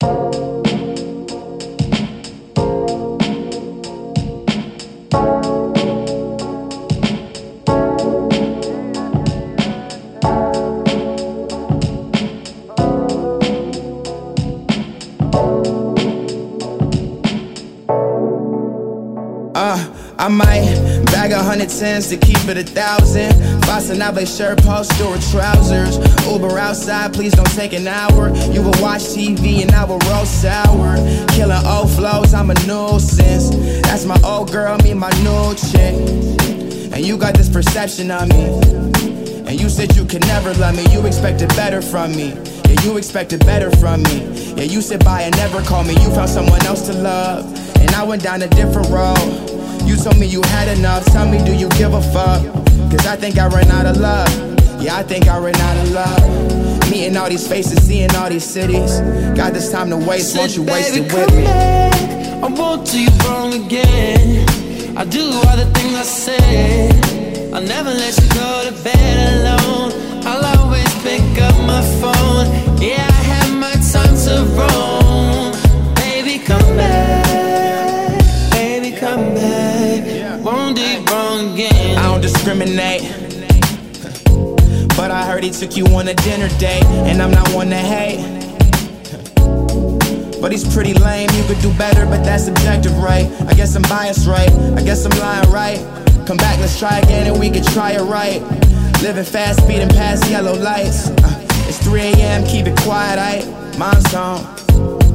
Uh, I might bag a hundred tens to keep it a thousand. Fastenable shirt, posture trousers. Uber outside, please don't take an hour. You will watch TV and I will roll sour. Killing old flows, I'm a nuisance. That's my old girl, me my new chick. And you got this perception of me. And you said you could never love me. You expected better from me. Yeah, you expected better from me. Yeah, you sit by and never call me. You found someone else to love. And I went down a different road. You told me you had enough. Tell me, do you give a fuck? Cause I think I ran out of love. Yeah, I think I ran out of love. Meeting all these faces, seeing all these cities. Got this time to waste, won't you waste it with me? Back. I won't do you wrong again. I do all the things I say. I'll never let you I don't discriminate. But I heard he took you on a dinner date, and I'm not one to hate. But he's pretty lame, you could do better, but that's subjective, right? I guess I'm biased, right? I guess I'm lying, right? Come back, let's try again, and we can try it right. Living fast, speeding past yellow lights. Uh, it's 3 a.m., keep it quiet, I mine's gone.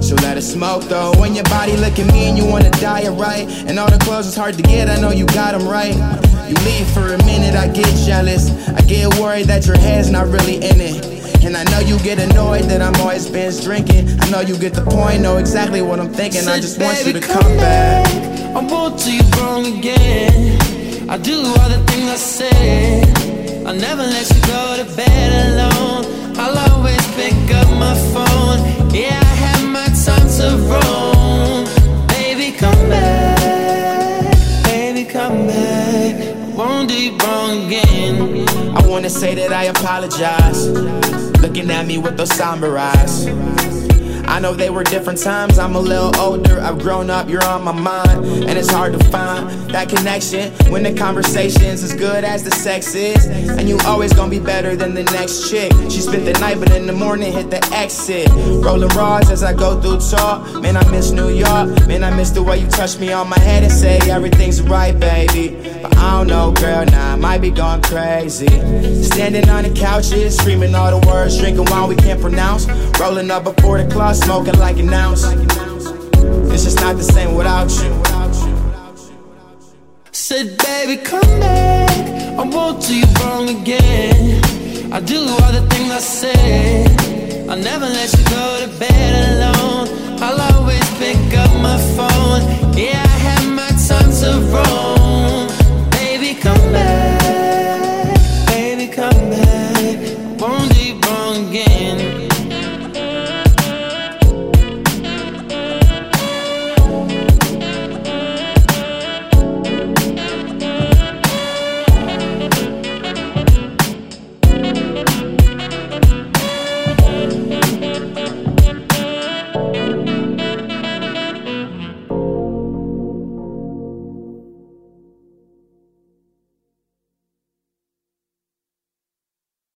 So let it smoke though. When your body look at me and you wanna die right. And all the clothes is hard to get, I know you got them right. You leave for a minute, I get jealous. I get worried that your head's not really in it. And I know you get annoyed that I'm always binge drinking. I know you get the point, know exactly what I'm thinking. Said, I just want you to come, come back. back. I won't do you wrong again. I do all the things I say. I'll never let you go to bed alone. I'll always pick I won't do wrong again. I wanna say that I apologize. Looking at me with those somber eyes. I know they were different times, I'm a little older, I've grown up, you're on my mind, and it's hard to find that connection when the conversation's as good as the sex is. And you always gonna be better than the next chick. She spent the night, but in the morning hit the exit. Rolling rods as I go through talk. Man, I miss New York. Man, I miss the way you touch me on my head and say everything's right, baby. But I don't know, girl, now nah, I might be going crazy. Standing on the couches, screaming all the words, drinking wine we can't pronounce. Rolling up before the clock smoking like an ounce. It's just not the same without you. Said, baby, come back. I won't do you wrong again. I do all the things I say. I'll never let you go to bed